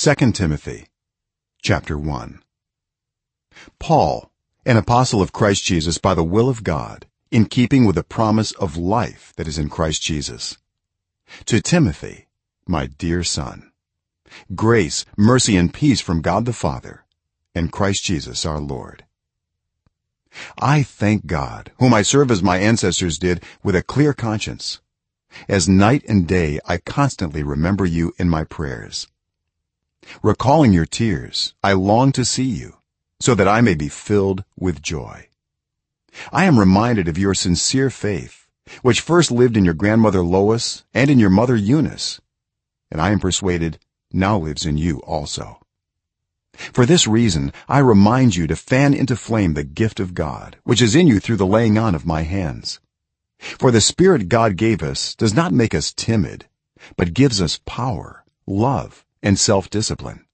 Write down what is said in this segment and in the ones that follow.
2 timothy chapter 1 paul an apostle of christ jesus by the will of god in keeping with the promise of life that is in christ jesus. To timothy my dear son grace mercy and peace from god the father and christ jesus our lord. I thank god whom i serve as my ancestors did with a clear conscience. As night and day i constantly remember you in my prayers recalling your tears i long to see you so that i may be filled with joy. I am reminded of your sincere faith which first lived in your grandmother lois and in your mother eunice and i am persuaded now lives in you also. For this reason i remind you to fan into flame the gift of god which is in you through the laying on of my hands. For the spirit god gave us does not make us timid but gives us power love and self-discipline.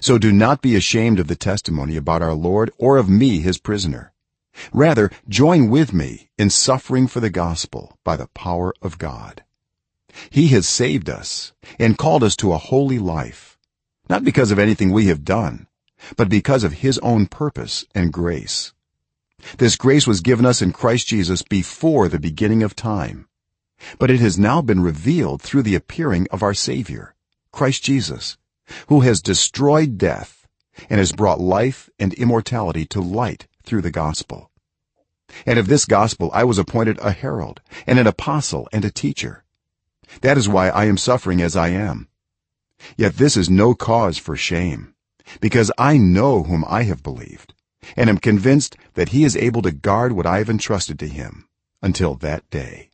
So do not be ashamed of the testimony about our lord or of me his prisoner. Rather join with me in suffering for the gospel by the power of god. He has saved us and called us to a holy life not because of anything we have done but because of his own purpose and grace. This grace was given us in Christ Jesus before the beginning of time but it has now been revealed through the appearing of our savior christ jesus who has destroyed death and has brought life and immortality to light through the gospel. And of this gospel i was appointed a herald and an apostle and a teacher. That is why i am suffering as i am. Yet this is no cause for shame because i know whom i have believed and am convinced that he is able to guard what i have entrusted to him until that day.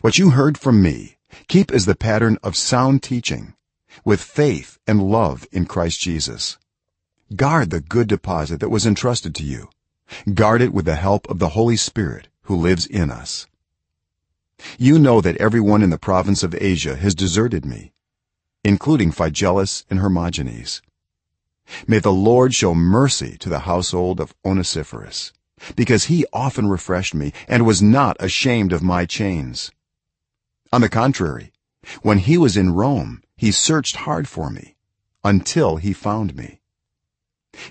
What you heard from me keep as the pattern of sound teaching with faith and love in Christ Jesus. Guard the good deposit that was entrusted to you. Guard it with the help of the holy spirit who lives in us. You know that everyone in the province of asia has deserted me including phygelus and hermogenes. May the lord show mercy to the household of onesiphorus because he often refreshed me and was not ashamed of my chains on the contrary when he was in rome he searched hard for me until he found me.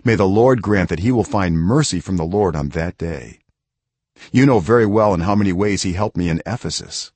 May the lord grant that he will find mercy from the lord on that day. You know very well in how many ways he helped me in ephesus